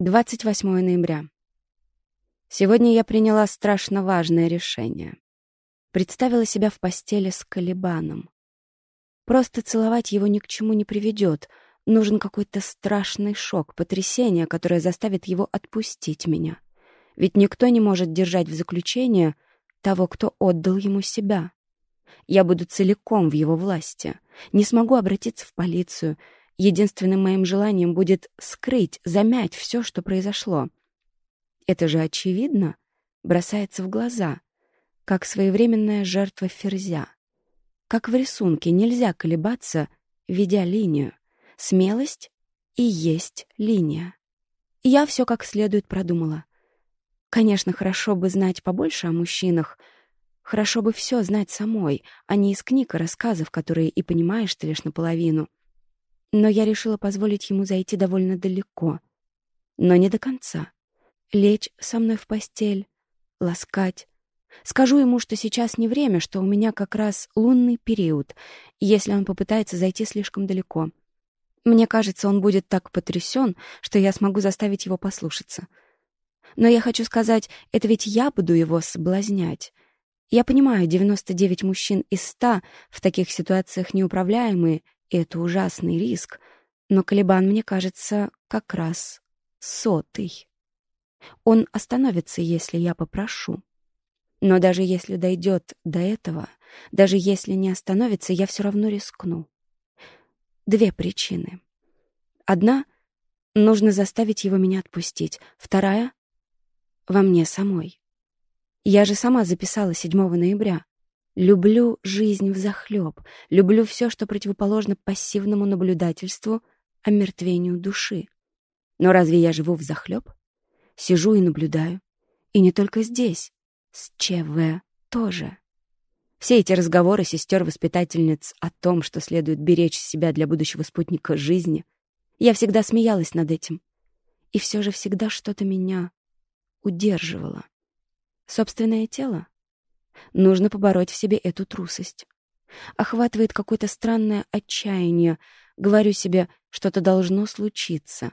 28 ноября. Сегодня я приняла страшно важное решение. Представила себя в постели с Калибаном. Просто целовать его ни к чему не приведет. Нужен какой-то страшный шок, потрясение, которое заставит его отпустить меня. Ведь никто не может держать в заключение того, кто отдал ему себя. Я буду целиком в его власти. Не смогу обратиться в полицию — Единственным моим желанием будет скрыть, замять все, что произошло. Это же очевидно, бросается в глаза, как своевременная жертва ферзя. Как в рисунке нельзя колебаться, ведя линию. Смелость и есть линия. я все как следует продумала. Конечно, хорошо бы знать побольше о мужчинах, хорошо бы все знать самой, а не из книг и рассказов, которые и понимаешь ты лишь наполовину. Но я решила позволить ему зайти довольно далеко. Но не до конца. Лечь со мной в постель, ласкать. Скажу ему, что сейчас не время, что у меня как раз лунный период, если он попытается зайти слишком далеко. Мне кажется, он будет так потрясен, что я смогу заставить его послушаться. Но я хочу сказать, это ведь я буду его соблазнять. Я понимаю, 99 мужчин из 100 в таких ситуациях неуправляемые это ужасный риск, но Калибан, мне кажется, как раз сотый. Он остановится, если я попрошу. Но даже если дойдет до этого, даже если не остановится, я все равно рискну. Две причины. Одна — нужно заставить его меня отпустить. Вторая — во мне самой. Я же сама записала 7 ноября. Люблю жизнь взахлеб, люблю все, что противоположно пассивному наблюдательству, омертвению души. Но разве я живу взахлеб? Сижу и наблюдаю. И не только здесь, с ЧВ тоже. Все эти разговоры сестер-воспитательниц о том, что следует беречь себя для будущего спутника жизни, я всегда смеялась над этим. И все же всегда что-то меня удерживало. Собственное тело? Нужно побороть в себе эту трусость. Охватывает какое-то странное отчаяние. Говорю себе, что-то должно случиться.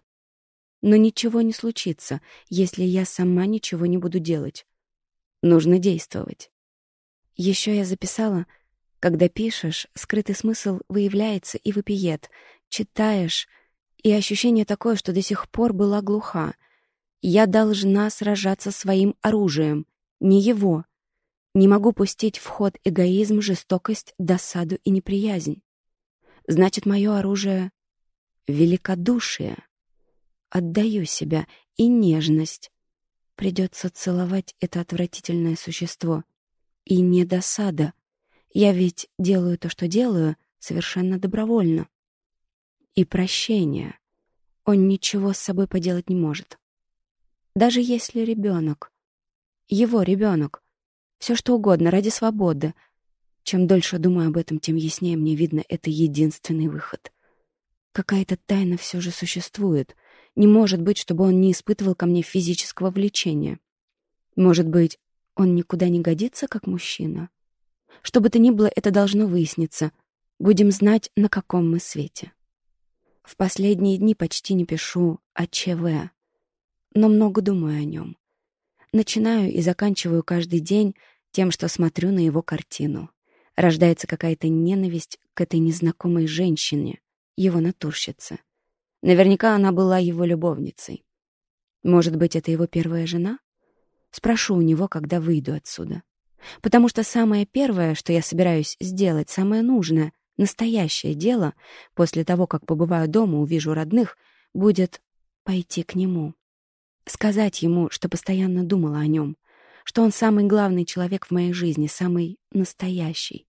Но ничего не случится, если я сама ничего не буду делать. Нужно действовать. Еще я записала, когда пишешь, скрытый смысл выявляется и выпиет. Читаешь, и ощущение такое, что до сих пор была глуха. Я должна сражаться своим оружием, не его — не могу пустить в ход эгоизм, жестокость, досаду и неприязнь. Значит, мое оружие — великодушие. Отдаю себя и нежность. Придется целовать это отвратительное существо. И не досада. Я ведь делаю то, что делаю, совершенно добровольно. И прощение. Он ничего с собой поделать не может. Даже если ребенок, его ребенок, все что угодно ради свободы. Чем дольше думаю об этом, тем яснее мне видно, это единственный выход. Какая-то тайна все же существует. Не может быть, чтобы он не испытывал ко мне физического влечения. Может быть, он никуда не годится, как мужчина? Что бы то ни было, это должно выясниться. Будем знать, на каком мы свете. В последние дни почти не пишу о ЧВ, но много думаю о нем. Начинаю и заканчиваю каждый день тем, что смотрю на его картину. Рождается какая-то ненависть к этой незнакомой женщине, его натурщице. Наверняка она была его любовницей. Может быть, это его первая жена? Спрошу у него, когда выйду отсюда. Потому что самое первое, что я собираюсь сделать, самое нужное, настоящее дело, после того, как побываю дома, увижу родных, будет пойти к нему. Сказать ему, что постоянно думала о нем, что он самый главный человек в моей жизни, самый настоящий,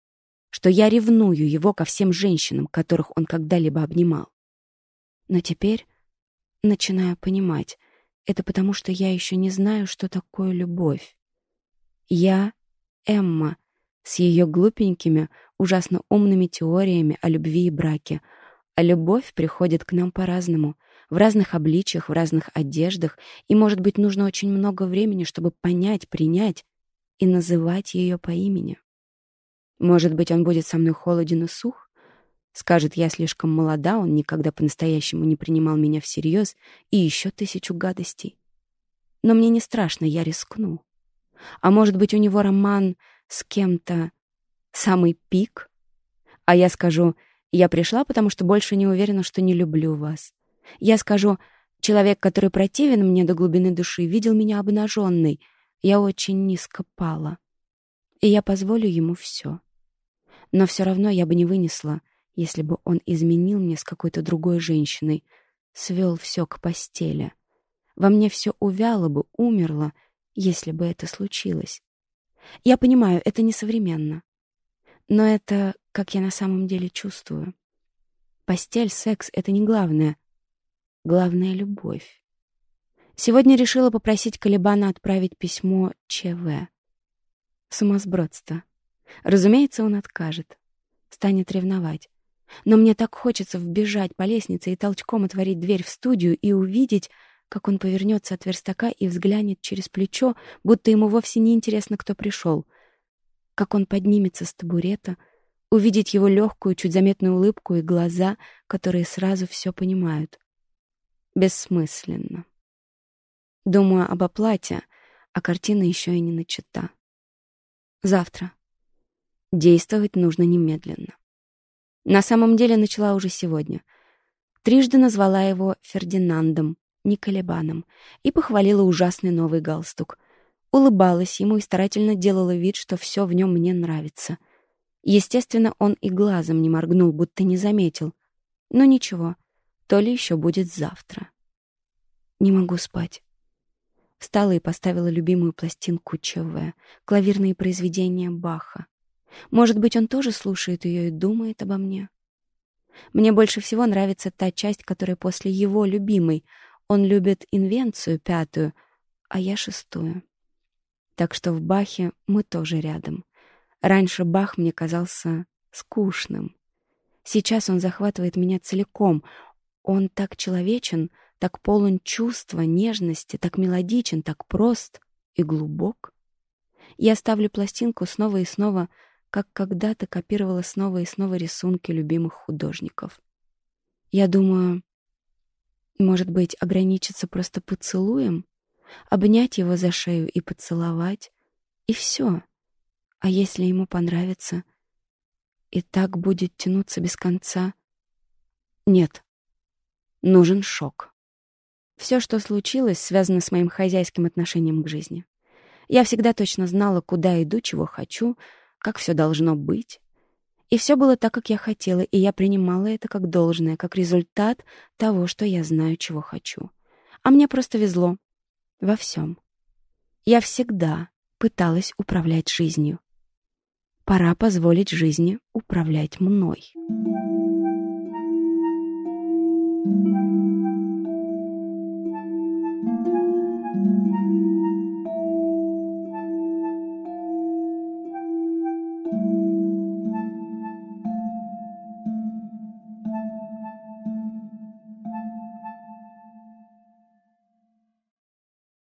что я ревную его ко всем женщинам, которых он когда-либо обнимал. Но теперь начинаю понимать, это потому, что я еще не знаю, что такое любовь. Я — Эмма, с ее глупенькими, ужасно умными теориями о любви и браке, а любовь приходит к нам по-разному — в разных обличиях, в разных одеждах, и, может быть, нужно очень много времени, чтобы понять, принять и называть ее по имени. Может быть, он будет со мной холоден и сух, Скажет, я слишком молода, он никогда по-настоящему не принимал меня всерьез и еще тысячу гадостей. Но мне не страшно, я рискну. А может быть, у него роман с кем-то самый пик? А я скажу, я пришла, потому что больше не уверена, что не люблю вас. Я скажу, человек, который противен мне до глубины души, видел меня обнаженной. Я очень низко пала. И я позволю ему все. Но все равно я бы не вынесла, если бы он изменил мне с какой-то другой женщиной, свел все к постели. Во мне все увяло бы, умерло, если бы это случилось. Я понимаю, это несовременно. Но это, как я на самом деле чувствую. Постель, секс — это не главное. Главное — любовь. Сегодня решила попросить Калибана отправить письмо ЧВ. Сумасбродство. Разумеется, он откажет. Станет ревновать. Но мне так хочется вбежать по лестнице и толчком отворить дверь в студию и увидеть, как он повернется от верстака и взглянет через плечо, будто ему вовсе не интересно, кто пришел. Как он поднимется с табурета, увидеть его легкую, чуть заметную улыбку и глаза, которые сразу все понимают. Бессмысленно. Думаю об оплате, а картина еще и не начата. Завтра. Действовать нужно немедленно. На самом деле начала уже сегодня. Трижды назвала его Фердинандом, не Колебаном, и похвалила ужасный новый галстук. Улыбалась ему и старательно делала вид, что все в нем мне нравится. Естественно, он и глазом не моргнул, будто не заметил. Но ничего, то ли еще будет завтра. Не могу спать. Встала и поставила любимую пластинку ЧВ, клавирные произведения Баха. Может быть, он тоже слушает ее и думает обо мне? Мне больше всего нравится та часть, которая после его любимой. Он любит инвенцию пятую, а я шестую. Так что в Бахе мы тоже рядом. Раньше Бах мне казался скучным. Сейчас он захватывает меня целиком. Он так человечен, так полон чувства, нежности, так мелодичен, так прост и глубок. Я ставлю пластинку снова и снова как когда-то копировала снова и снова рисунки любимых художников. Я думаю, может быть, ограничиться просто поцелуем, обнять его за шею и поцеловать, и все. А если ему понравится, и так будет тянуться без конца? Нет, нужен шок. Все, что случилось, связано с моим хозяйским отношением к жизни. Я всегда точно знала, куда иду, чего хочу — как все должно быть. И все было так, как я хотела, и я принимала это как должное, как результат того, что я знаю, чего хочу. А мне просто везло. Во всем. Я всегда пыталась управлять жизнью. Пора позволить жизни управлять мной.